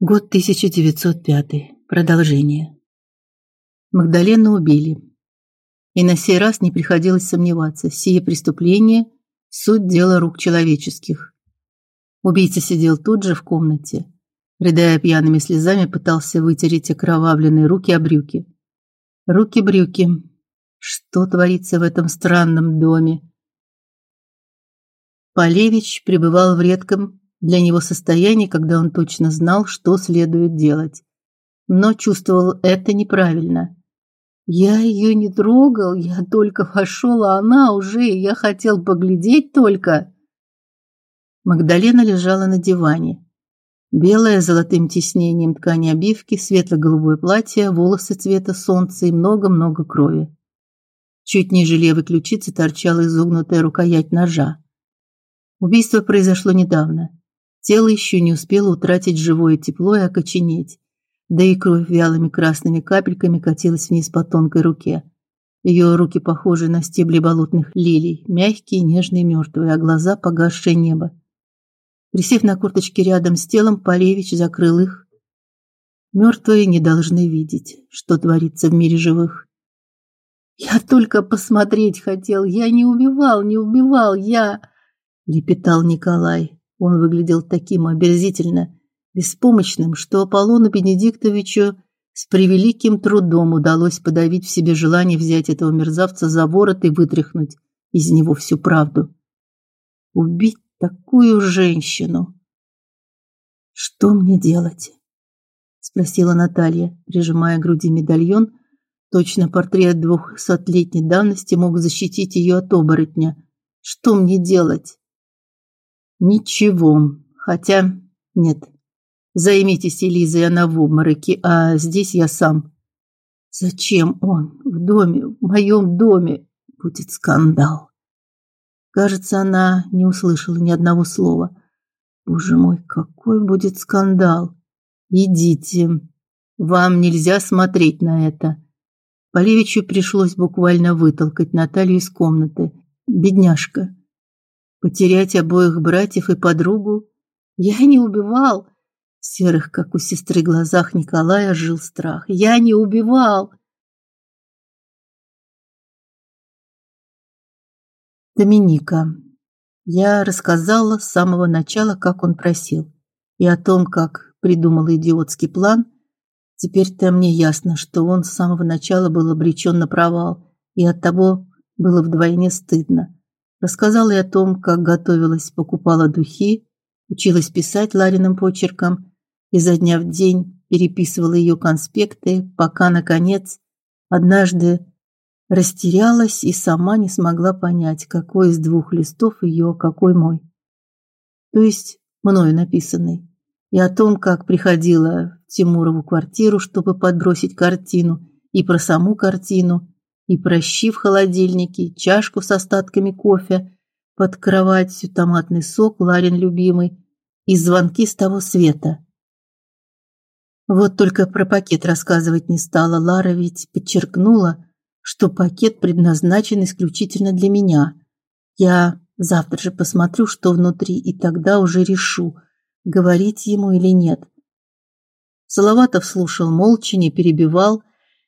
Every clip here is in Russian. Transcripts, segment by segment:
Год 1905. Продолжение. Магдалену убили. И на сей раз не приходилось сомневаться, сие преступление суть дела рук человеческих. Убийца сидел тут же в комнате, рыдая пьяными слезами, пытался вытереть окровавленные руки о брюки. Руки-брюки. Что творится в этом странном доме? Полевич пребывал в редком для него состояние, когда он точно знал, что следует делать, но чувствовал это неправильно. Я ее не трогал, я только вошел, а она уже, я хотел поглядеть только. Магдалена лежала на диване. Белое с золотым тиснением ткани обивки, светло-голубое платье, волосы цвета солнца и много-много крови. Чуть ниже левой ключицы торчала изогнутая рукоять ножа. Убийство произошло недавно. Тело еще не успело утратить живое тепло и окоченеть. Да и кровь вялыми красными капельками катилась вниз по тонкой руке. Ее руки похожи на стебли болотных лилий, мягкие, нежные, мертвые, а глаза погасшее небо. Присев на корточки рядом с телом, Полевич закрыл их. Мертвые не должны видеть, что творится в мире живых. Я только посмотреть хотел, я не убивал, не убивал, я лепетал Николай. Он выглядел таким оберзительно беспомощным, что Аполлону Бенедиктовичу с превеликим трудом удалось подавить в себе желание взять этого мерзавца за ворот и вытряхнуть из него всю правду. Убить такую женщину. Что мне делать? спросила Наталья, прижимая к груди медальон. Точно портрет двухсотлетней давности мог защитить ее от оборотня. Что мне делать? Ничего. Хотя нет. Займитесь Элизой, она в обмороке, а здесь я сам. Зачем он в доме, в моем доме? Будет скандал. Кажется, она не услышала ни одного слова. Боже мой, какой будет скандал. Идите. Вам нельзя смотреть на это. Полевичу пришлось буквально вытолкать Наталью из комнаты. Бедняжка. Потерять обоих братьев и подругу? Я не убивал. В серых, как у сестры, глазах Николая жил страх. Я не убивал. Доминика. Я рассказала с самого начала, как он просил, и о том, как придумал идиотский план. Теперь-то мне ясно, что он с самого начала был обречен на провал, и оттого было вдвойне стыдно. Рассказала и о том, как готовилась, покупала духи, училась писать Лариным почерком, изо дня в день переписывала ее конспекты, пока наконец однажды растерялась и сама не смогла понять, какой из двух листов ее, какой мой. То есть мною написанный. И о том, как приходила в Тимурову квартиру, чтобы подбросить картину, и про саму картину, и прощи в холодильнике, чашку с остатками кофе, под кроватью томатный сок Ларин любимый и звонки с того света. Вот только про пакет рассказывать не стала. Лара ведь подчеркнула, что пакет предназначен исключительно для меня. Я завтра же посмотрю, что внутри, и тогда уже решу, говорить ему или нет. Салаватов слушал молча, не перебивал,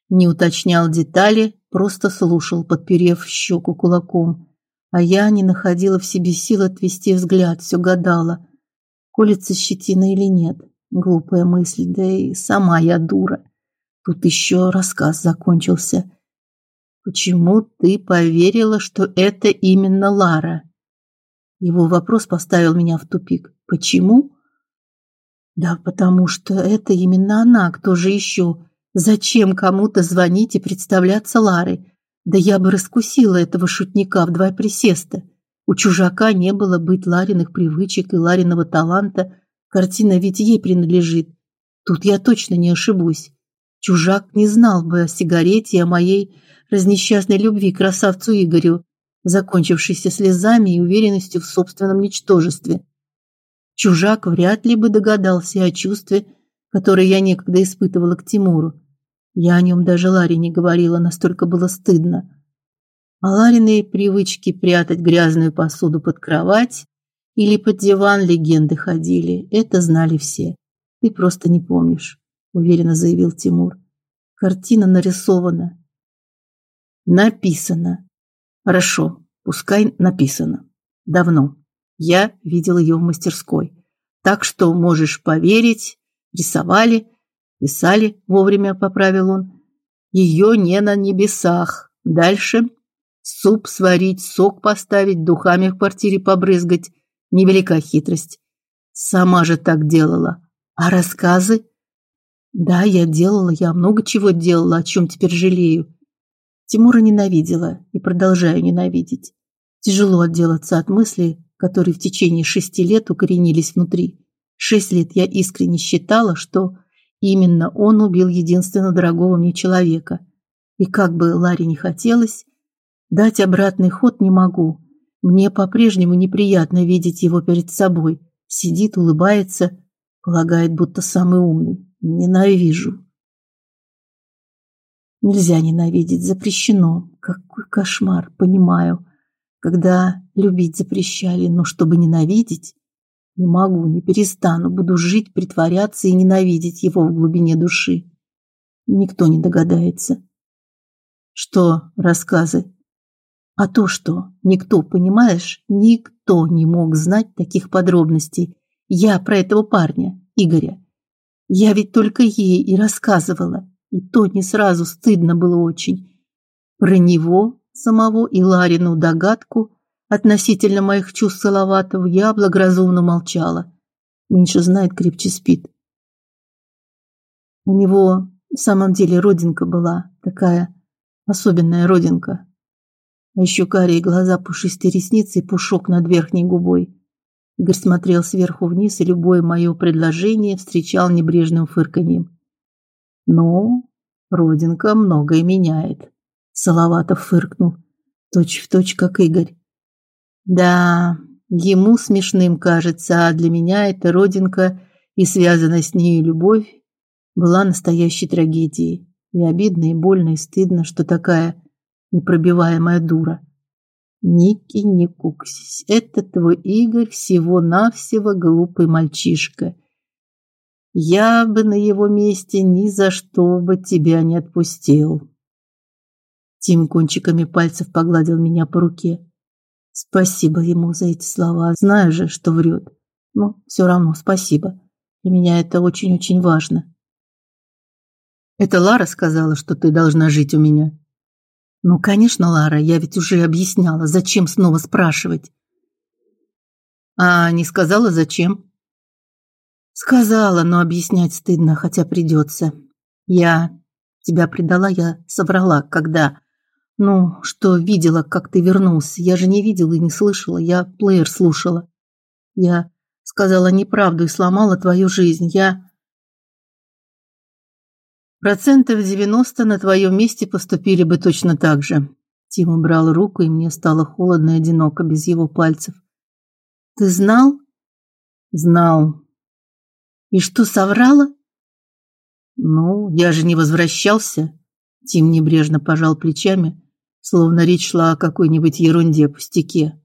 не уточнял детали, просто слушал, подперев щеку кулаком. А я не находила в себе сил отвести взгляд, все гадала, колется щетина или нет. Глупая мысль, да и сама я дура. Тут еще рассказ закончился. Почему ты поверила, что это именно Лара? Его вопрос поставил меня в тупик. Почему? Да потому что это именно она, кто же еще? Зачем кому-то звонить и представляться Ларой? Да я бы раскусила этого шутника в два присеста. У чужака не было быть Лариных привычек и Лариного таланта. Картина ведь ей принадлежит. Тут я точно не ошибусь. Чужак не знал бы о сигарете и о моей разнесчастной любви к красавцу Игорю, закончившейся слезами и уверенностью в собственном ничтожестве. Чужак вряд ли бы догадался о чувстве, которое я некогда испытывала к Тимуру. Я о нем даже Ларе не говорила, настолько было стыдно. А Лариной привычки прятать грязную посуду под кровать или под диван легенды ходили. Это знали все. Ты просто не помнишь, уверенно заявил Тимур. Картина нарисована. Написано. Хорошо, пускай написано. Давно. Я видел ее в мастерской. Так что можешь поверить, рисовали, писали, вовремя поправил он. Ее не на небесах. Дальше суп сварить, сок поставить, духами в квартире побрызгать. Невелика хитрость. Сама же так делала. А рассказы? Да, я делала, я много чего делала, о чем теперь жалею. Тимура ненавидела и продолжаю ненавидеть. Тяжело отделаться от мыслей, которые в течение шести лет укоренились внутри. Шесть лет я искренне считала, что именно он убил единственно дорогого мне человека. И как бы Ларе не хотелось, дать обратный ход не могу. Мне по-прежнему неприятно видеть его перед собой. Сидит, улыбается, полагает, будто самый умный. Ненавижу. Нельзя ненавидеть, запрещено. Какой кошмар, понимаю. Когда любить запрещали, но чтобы ненавидеть, не могу, не перестану, буду жить, притворяться и ненавидеть его в глубине души. Никто не догадается. Что рассказы? А то что? Никто, понимаешь, никто не мог знать таких подробностей. Я про этого парня, Игоря. Я ведь только ей и рассказывала. И то не сразу стыдно было очень. Про него самого и Ларину догадку относительно моих чувств Салаватову я благоразумно молчала. Меньше знает, крепче спит. У него в самом деле родинка была, такая особенная родинка. А еще карие глаза, пушистые ресницы и пушок над верхней губой. Игорь смотрел сверху вниз, и любое мое предложение встречал небрежным фырканьем. «Ну, родинка многое меняет», — Салаватов фыркнул, точь в точь, как Игорь. «Да, ему смешным кажется, а для меня эта родинка и связанная с ней любовь была настоящей трагедией. И обидно, и больно, и стыдно, что такая непробиваемая дура Ники, не куксись. Это твой Игорь всего-навсего глупый мальчишка. Я бы на его месте ни за что бы тебя не отпустил. Тим кончиками пальцев погладил меня по руке. Спасибо ему за эти слова. Знаю же, что врет. Но все равно спасибо. Для меня это очень-очень важно. Это Лара сказала, что ты должна жить у меня. Ну, конечно, Лара, я ведь уже объясняла, зачем снова спрашивать. А не сказала зачем? Сказала, но объяснять стыдно, хотя придется. Я тебя предала, я соврала, когда ну, что видела, как ты вернулся. Я же не видела и не слышала, я плеер слушала. Я сказала неправду и сломала твою жизнь. Я Процентов 90 на твоем месте поступили бы точно так же. Тим убрал руку, и мне стало холодно и одиноко без его пальцев. Ты знал? Знал. И что соврала? Ну, я же не возвращался. Тим небрежно пожал плечами, словно речь шла о какой-нибудь ерунде, пустяке,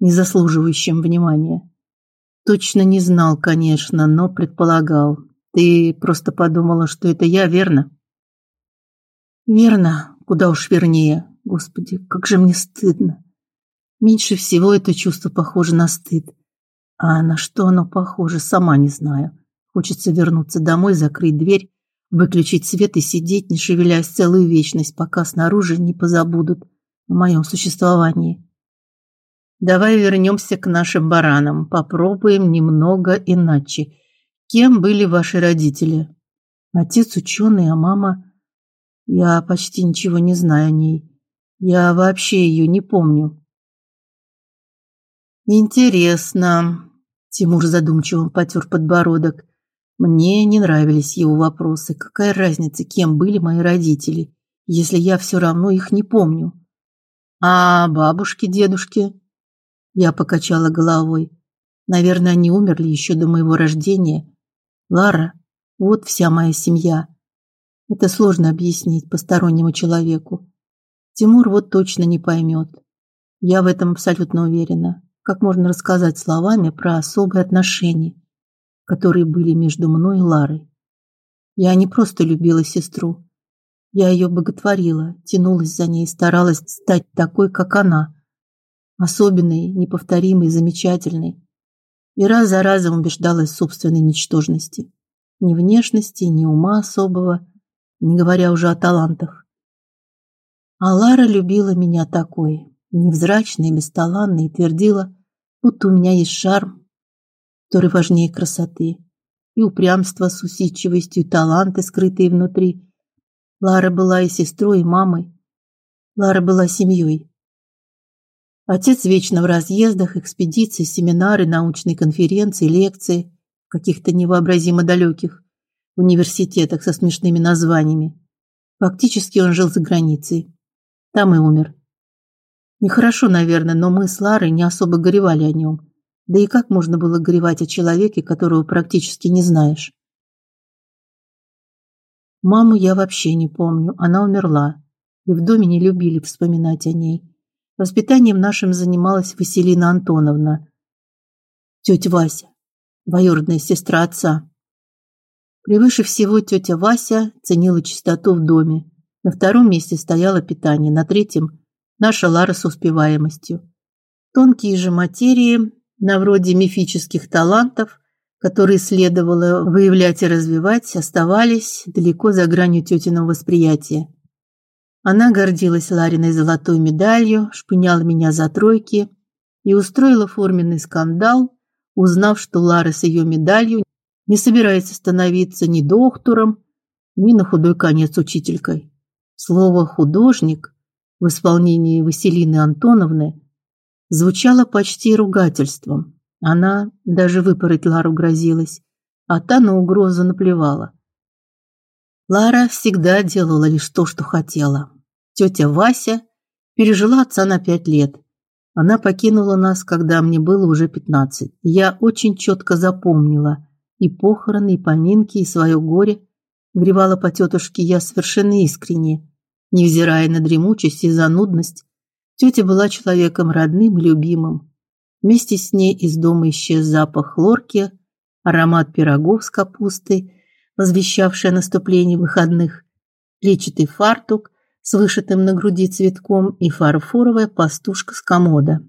не заслуживающем внимания. Точно не знал, конечно, но предполагал. Ты просто подумала, что это я, верно? Верно, куда уж вернее. Господи, как же мне стыдно. Меньше всего это чувство похоже на стыд. А на что оно похоже, сама не знаю. Хочется вернуться домой, закрыть дверь, выключить свет и сидеть, не шевелясь целую вечность, пока снаружи не позабудут о моем существовании. Давай вернемся к нашим баранам, попробуем немного иначе. Кем были ваши родители? Отец ученый, а мама Я почти ничего не знаю о ней. Я вообще ее не помню. Интересно. Тимур задумчиво потер подбородок. Мне не нравились его вопросы. Какая разница, кем были мои родители, если я все равно их не помню? А бабушки, дедушки? Я покачала головой. Наверное, они умерли еще до моего рождения Лара, вот вся моя семья. Это сложно объяснить постороннему человеку. Тимур вот точно не поймет. Я в этом абсолютно уверена. Как можно рассказать словами про особые отношения, которые были между мной и Ларой. Я не просто любила сестру. Я ее боготворила, тянулась за ней, старалась стать такой, как она. Особенной, неповторимой, замечательной. И раз за разом убеждалась в собственной ничтожности. Ни внешности, ни ума особого, не говоря уже о талантах. А Лара любила меня такой, невзрачной, бесталанной, и твердила, будто у меня есть шарм, который важнее красоты, и упрямство с усидчивостью, таланты, скрытые внутри. Лара была и сестрой, и мамой. Лара была семьей. Отец вечно в разъездах, экспедиции, семинары, научные конференции, лекции, каких-то невообразимо далеких университетах со смешными названиями. Фактически он жил за границей. Там и умер. Нехорошо, наверное, но мы с Ларой не особо горевали о нем. Да и как можно было горевать о человеке, которого практически не знаешь? Маму я вообще не помню, она умерла. И в доме не любили вспоминать о ней. Воспитанием нашим занималась Василина Антоновна, тетя Вася, двоюродная сестра отца. Превыше всего тетя Вася ценила чистоту в доме. На втором месте стояло питание, на третьем наша Лара с успеваемостью. Тонкие же материи на вроде мифических талантов, которые следовало выявлять и развивать, оставались далеко за гранью тетиного восприятия. Она гордилась Лариной золотой медалью, шпыняла меня за тройки и устроила форменный скандал, узнав, что Лара с ее медалью не собирается становиться ни доктором, ни на худой конец учителькой. Слово художник в исполнении Василины Антоновны звучало почти ругательством. Она даже выпороть Лару грозилась, а та на угрозу наплевала. Лара всегда делала лишь то, что хотела. Тетя Вася пережила отца на пять лет. Она покинула нас, когда мне было уже пятнадцать. Я очень четко запомнила и похороны, и поминки, и свое горе. Гревала по тетушке я совершенно искренне, невзирая на дремучесть и занудность Тетя была человеком родным любимым. Вместе с ней из дома исчез запах хлорки, аромат пирогов с капустой, возвещавший о наступлении выходных, клетчатый фартук с вышитым на груди цветком и фарфоровая пастушка с комода.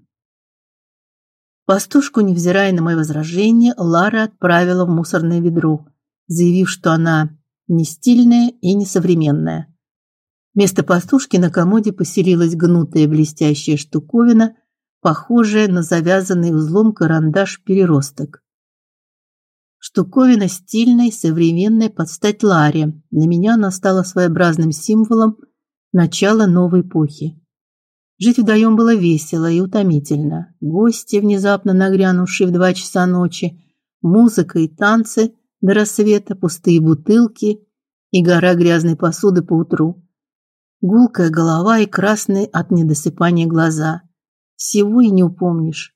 Пастушку, невзирая на мои возражения, Лара отправила в мусорное ведро, заявив, что она не стильная и не современная. Вместо пастушки на комоде поселилась гнутая блестящая штуковина, похожая на завязанный узлом карандаш-переросток. Штуковина стильная современная под стать Ларе. Для меня она стала своеобразным символом начала новой эпохи. Жить вдвоем было весело и утомительно. Гости, внезапно нагрянувшие в два часа ночи, музыка и танцы до рассвета, пустые бутылки и гора грязной посуды по утру гулкая голова и красные от недосыпания глаза. Всего и не упомнишь.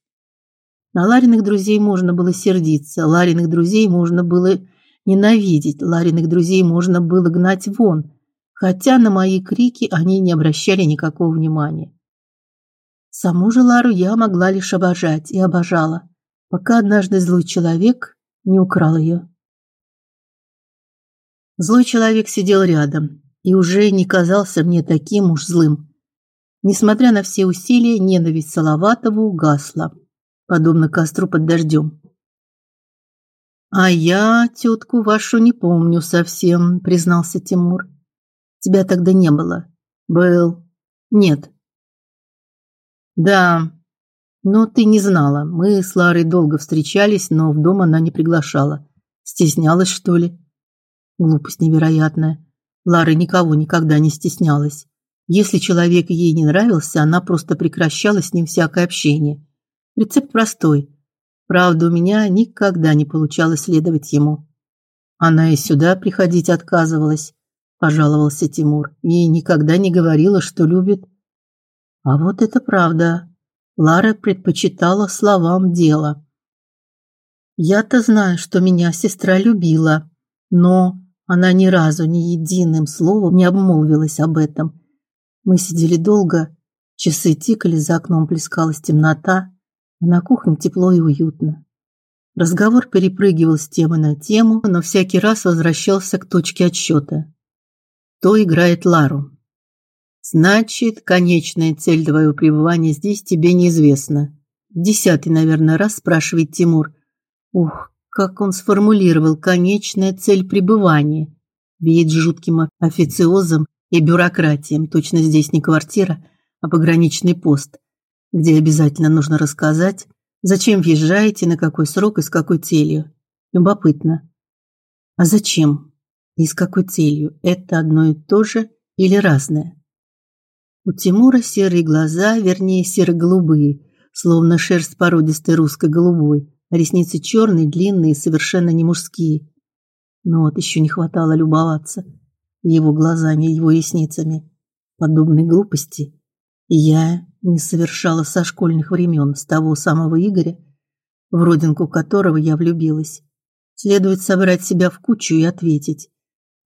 На Лариных друзей можно было сердиться, Лариных друзей можно было ненавидеть, Лариных друзей можно было гнать вон, хотя на мои крики они не обращали никакого внимания. Саму же Лару я могла лишь обожать и обожала, пока однажды злой человек не украл ее. Злой человек сидел рядом, и уже не казался мне таким уж злым. Несмотря на все усилия, ненависть Салаватова угасла, подобно костру под дождем. А я тетку вашу не помню совсем, признался Тимур. Тебя тогда не было. Был. Нет. Да. Но ты не знала. Мы с Ларой долго встречались, но в дом она не приглашала. Стеснялась, что ли? Глупость невероятная. Лара никого никогда не стеснялась. Если человек ей не нравился, она просто прекращала с ним всякое общение. Рецепт простой. Правда, у меня никогда не получалось следовать ему. Она и сюда приходить отказывалась, пожаловался Тимур. И никогда не говорила, что любит. А вот это правда. Лара предпочитала словам дело. Я-то знаю, что меня сестра любила, но она ни разу ни единым словом не обмолвилась об этом. Мы сидели долго, часы тикали, за окном плескалась темнота, а на кухне тепло и уютно. Разговор перепрыгивал с темы на тему, но всякий раз возвращался к точке отсчета. Кто играет Лару? Значит, конечная цель твоего пребывания здесь тебе неизвестна. Десятый, наверное, раз спрашивает Тимур. Ух, как он сформулировал конечная цель пребывания. Веет жутким официозом и бюрократией. Точно здесь не квартира, а пограничный пост, где обязательно нужно рассказать, зачем въезжаете, на какой срок и с какой целью. Любопытно. А зачем и с какой целью? Это одно и то же или разное? У Тимура серые глаза, вернее, серо-голубые, словно шерсть породистой русской голубой, ресницы черные, длинные, совершенно не мужские. Но вот еще не хватало любоваться его глазами его ресницами. Подобной глупости я не совершала со школьных времен, с того самого Игоря, в родинку которого я влюбилась. Следует собрать себя в кучу и ответить: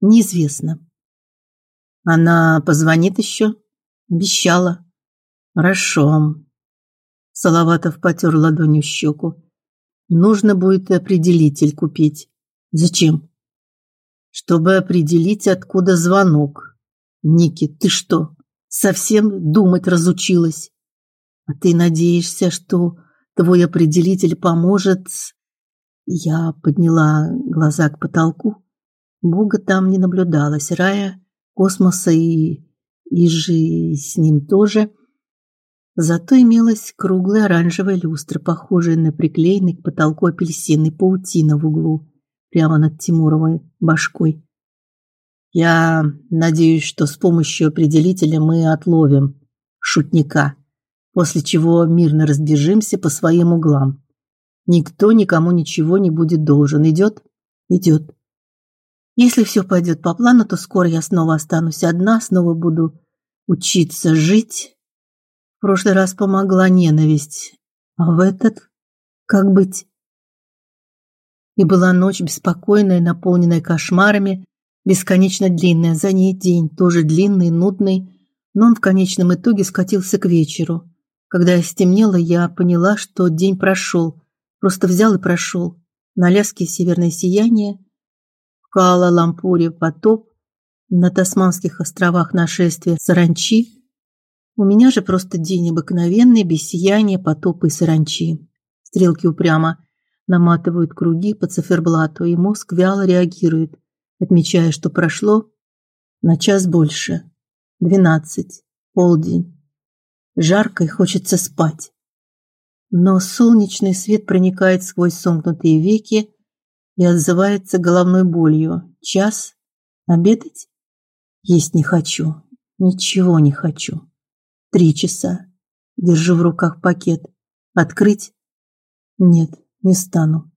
неизвестно. Она позвонит еще? Обещала. Хорошо. Салаватов потер ладонью щеку. Нужно будет определитель купить. Зачем? Чтобы определить, откуда звонок. Ники, ты что, совсем думать разучилась? А ты надеешься, что твой определитель поможет? Я подняла глаза к потолку. Бога там не наблюдалось, рая, космоса и и же с ним тоже. Зато имелась круглая оранжевая люстра, похожая на приклеенный к потолку апельсинный паутина в углу, прямо над Тимуровой башкой. Я надеюсь, что с помощью определителя мы отловим шутника, после чего мирно разбежимся по своим углам. Никто никому ничего не будет должен. Идет? Идет. Если все пойдет по плану, то скоро я снова останусь одна, снова буду учиться жить. В прошлый раз помогла ненависть, а в этот как быть? И была ночь беспокойная, наполненная кошмарами, бесконечно длинная, за ней день, тоже длинный, нудный, но он в конечном итоге скатился к вечеру. Когда стемнело, я поняла, что день прошел, просто взял и прошел. На Аляске северное сияние, Куала-Лампуре потоп, на Тасманских островах нашествие саранчи. У меня же просто день обыкновенный, без сияния, потопа и саранчи. Стрелки упрямо наматывают круги по циферблату, и мозг вяло реагирует, отмечая, что прошло на час больше. Двенадцать, полдень. Жарко и хочется спать. Но солнечный свет проникает сквозь сомкнутые веки, и отзывается головной болью. Час? Обедать? Есть не хочу. Ничего не хочу. Три часа. Держу в руках пакет. Открыть? Нет, не стану.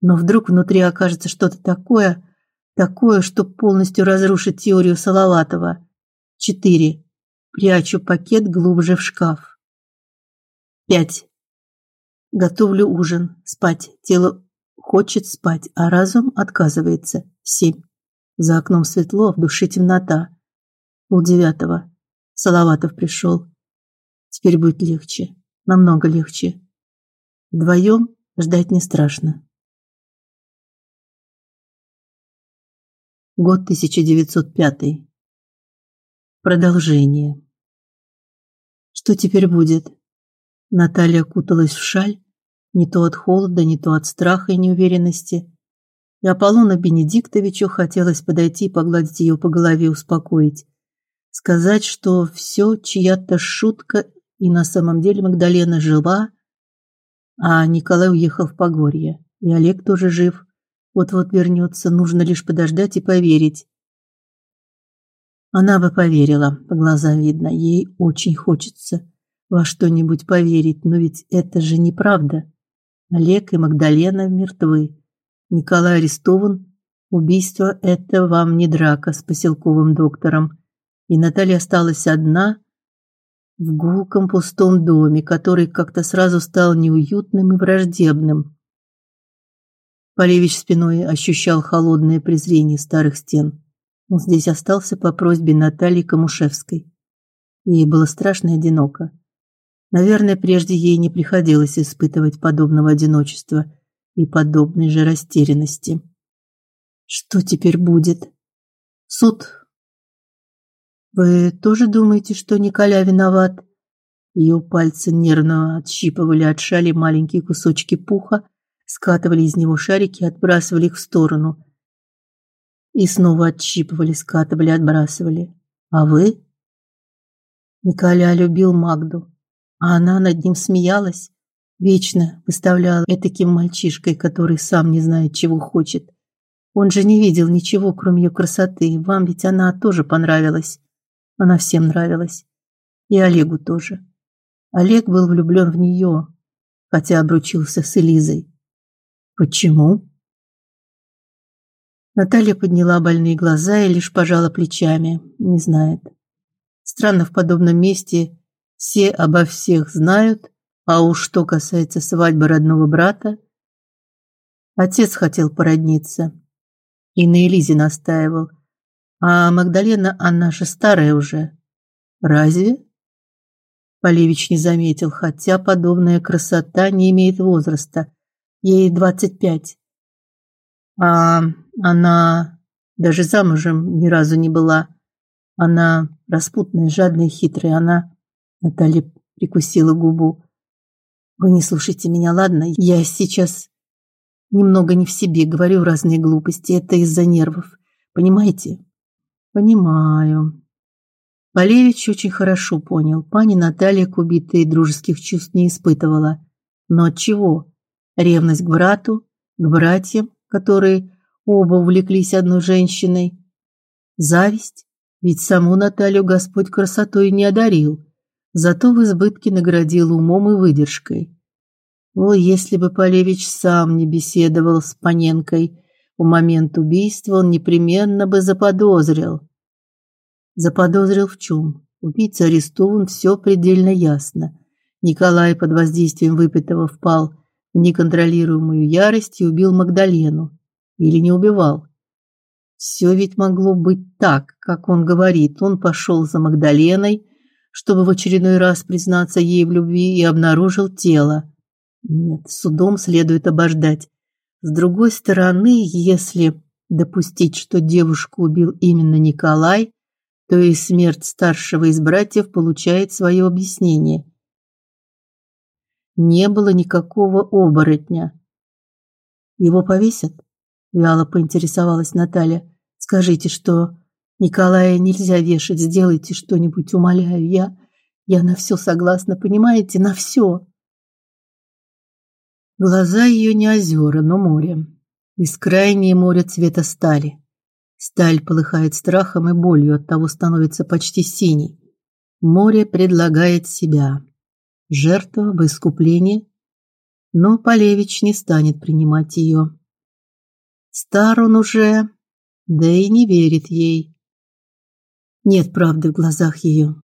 Но вдруг внутри окажется что-то такое, такое, что полностью разрушит теорию Салаватова. Четыре. Прячу пакет глубже в шкаф. Пять. Готовлю ужин, спать. Тело Хочет спать, а разум отказывается. Семь. За окном светло, в душе темнота. Пол девятого. Салаватов пришел. Теперь будет легче. Намного легче. Вдвоем ждать не страшно. Год 1905. Продолжение. Что теперь будет? Наталья куталась в шаль, не то от холода, не то от страха и неуверенности. И Аполлону Бенедиктовичу хотелось подойти и погладить ее по голове, и успокоить. Сказать, что все чья-то шутка, и на самом деле Магдалена жива, а Николай уехал в Погорье, и Олег тоже жив. Вот-вот вернется, нужно лишь подождать и поверить. Она бы поверила, по глазам видно, ей очень хочется во что-нибудь поверить, но ведь это же неправда. Олег и Магдалена мертвы. Николай арестован. Убийство это вам не драка с поселковым доктором. И Наталья осталась одна в гулком пустом доме, который как-то сразу стал неуютным и враждебным. Полевич спиной ощущал холодное презрение старых стен. Он здесь остался по просьбе Натальи Камушевской. Ей было страшно одиноко. Наверное, прежде ей не приходилось испытывать подобного одиночества. и подобной же растерянности. Что теперь будет? Суд. Вы тоже думаете, что Николя виноват? Ее пальцы нервно отщипывали от шали маленькие кусочки пуха, скатывали из него шарики и отбрасывали их в сторону. И снова отщипывали, скатывали, отбрасывали. А вы? Николя любил Магду, а она над ним смеялась, вечно выставляла этаким мальчишкой, который сам не знает, чего хочет. Он же не видел ничего, кроме ее красоты. Вам ведь она тоже понравилась. Она всем нравилась. И Олегу тоже. Олег был влюблен в нее, хотя обручился с Элизой. Почему? Наталья подняла больные глаза и лишь пожала плечами. Не знает. Странно в подобном месте все обо всех знают, а уж что касается свадьбы родного брата, отец хотел породниться и на Элизе настаивал. А Магдалена, она же старая уже. Разве? Полевич не заметил, хотя подобная красота не имеет возраста. Ей двадцать пять. А она даже замужем ни разу не была. Она распутная, жадная, хитрая. Она Наталья прикусила губу. Вы не слушайте меня, ладно? Я сейчас немного не в себе, говорю разные глупости. Это из-за нервов. Понимаете? Понимаю. Полевич очень хорошо понял. Пани Наталья к убитой дружеских чувств не испытывала. Но от чего? Ревность к брату, к братьям, которые оба увлеклись одной женщиной. Зависть, ведь саму Наталью Господь красотой не одарил, зато в избытке наградил умом и выдержкой. О, если бы Полевич сам не беседовал с Паненкой в момент убийства, он непременно бы заподозрил. Заподозрил в чем? Убийца арестован, все предельно ясно. Николай под воздействием выпитого впал в неконтролируемую ярость и убил Магдалену или не убивал. Все ведь могло быть так, как он говорит. Он пошел за Магдаленой, чтобы в очередной раз признаться ей в любви и обнаружил тело. Нет, судом следует обождать. С другой стороны, если допустить, что девушку убил именно Николай, то и смерть старшего из братьев получает свое объяснение. Не было никакого оборотня. Его повесят? Вяло поинтересовалась Наталья. Скажите, что Николая нельзя вешать, сделайте что-нибудь, умоляю. Я я на все согласна, понимаете, на все. Глаза ее не озера, но море. Бескрайнее море цвета стали. Сталь полыхает страхом и болью, оттого становится почти синей. Море предлагает себя. Жертва в искупление, но Полевич не станет принимать ее. Стар он уже, да и не верит ей. Нет правды в глазах ее.